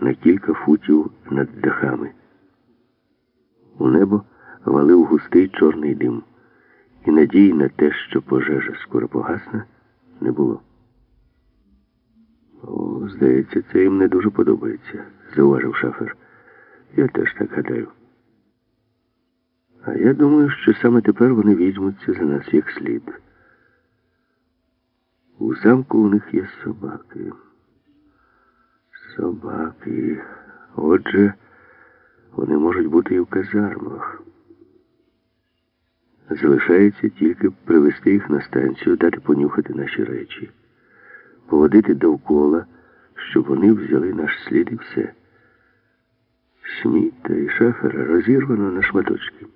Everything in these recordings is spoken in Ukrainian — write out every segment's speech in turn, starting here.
на кілька футів над дахами. У небо валив густий чорний дим, і надії на те, що пожежа скоро погасне, не було. О, здається, це їм не дуже подобається, зауважив шафер. Я теж так гадаю. А я думаю, що саме тепер вони візьмуться за нас як слід. У замку у них є собаки. Собаки. Отже, вони можуть бути і в казармах. Залишається тільки привезти їх на станцію, дати понюхати наші речі, поводити довкола, щоб вони взяли наш слід і все. Сміта і шафера розірвано на шматочки.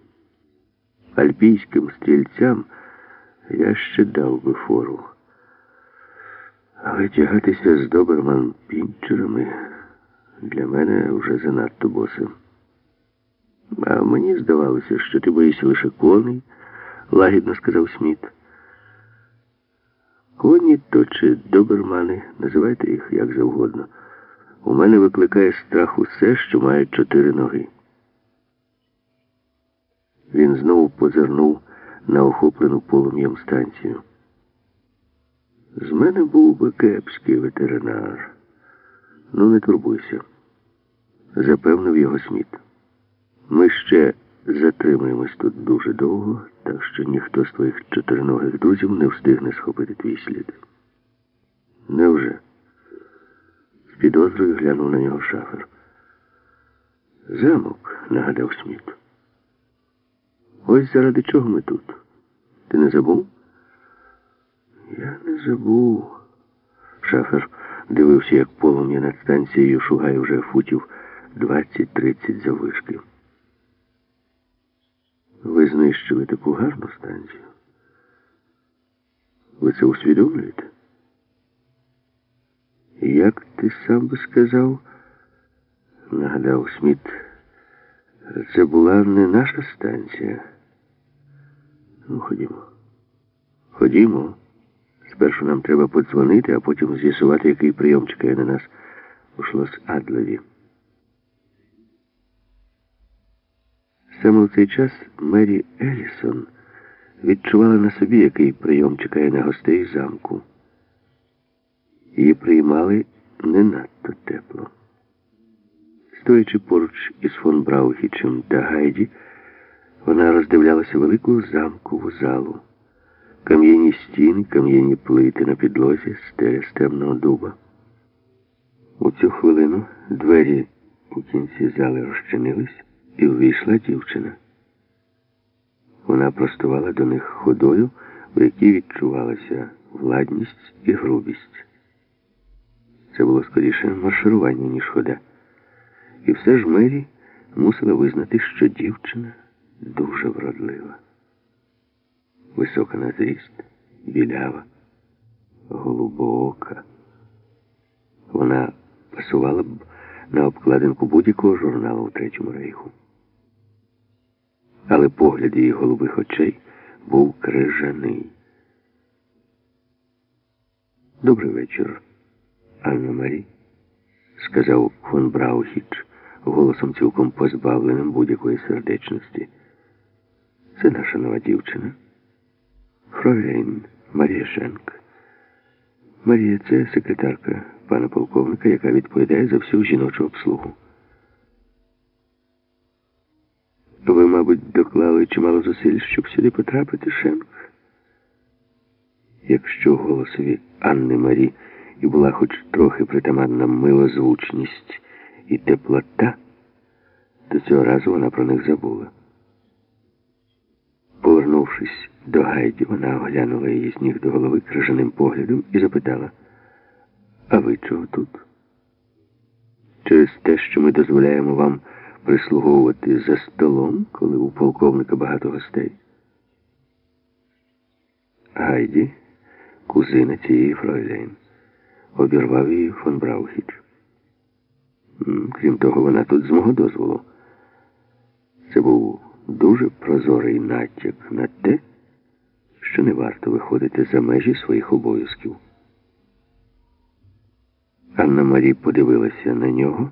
Альпійським стрільцям я ще дав би фору. Але тягатися з доберман пінчерами для мене вже занадто босим. А мені здавалося, що ти боїшся лише коней, лагідно сказав Сміт. Коні то чи добермани, називайте їх як завгодно. У мене викликає страх усе, що має чотири ноги. Він знову позирнув на охоплену полум'ям станцію. З мене був би кепський ветеринар. Ну, не турбуйся, запевнив його Сміт. Ми ще затримаємось тут дуже довго, так що ніхто з твоїх чотириногих друзів не встигне схопити твій слід. Невже? З підозрою глянув на нього шафер. Замок, нагадав Сміт. Ось заради чого ми тут. Ти не забув? Не забув. Шафер дивився, як полум'я над станцією шугає вже футів 20-30 заввишки. Ви знищили таку гарну станцію. Ви це усвідомлюєте? Як ти сам би сказав, нагадав Сміт, це була не наша станція. Ну, ходімо. Ходімо. Спершу нам треба подзвонити, а потім з'ясувати, який прийом чекає на нас у Шлос Адлеві. Саме в цей час Мері Елісон відчувала на собі, який прийом чекає на гостей замку. Її приймали не надто тепло. Стоячи поруч із фон Браухічем та Гайді, вона роздивлялася велику замкову залу. Кам'яні стіни, кам'яні плити на підлозі, стеля з дуба. У цю хвилину двері у кінці зали розчинились, і увійшла дівчина. Вона простувала до них ходою, в якій відчувалася владність і грубість. Це було скоріше марширування, ніж хода. І все ж Мері мусила визнати, що дівчина дуже вродлива. Висока на зріст, білява, голубоока. Вона пасувала б на обкладинку будь-якого журналу у Третьому рейху. Але погляд її голубих очей був крижаний. Добрий вечір, Анна Марі, сказав фон Браухіч голосом цілком позбавленим будь-якої сердечності. Це наша нова дівчина. Фройляйн Марія Шенк. Марія це секретарка пана полковника, яка відповідає за всю жіночу обслугу. Ви, мабуть, доклали чимало зусиль, щоб сюди потрапити, Шенк? Якщо голосові Анни Марі і була хоч трохи притаманна милозвучність і теплота, то цього разу вона про них забула. Повернувшись до Гайді, вона оглянула її з ніг до голови крижаним поглядом і запитала, а ви чого тут? Через те, що ми дозволяємо вам прислуговувати за столом, коли у полковника багато гостей? Гайді, кузина цієї Фройлейн, обірвав її фон Браухіч. Крім того, вона тут з мого дозволу. Це був дуже прозорий натяк на те, що не варто виходити за межі своїх обов'язків. Анна Марі подивилася на нього.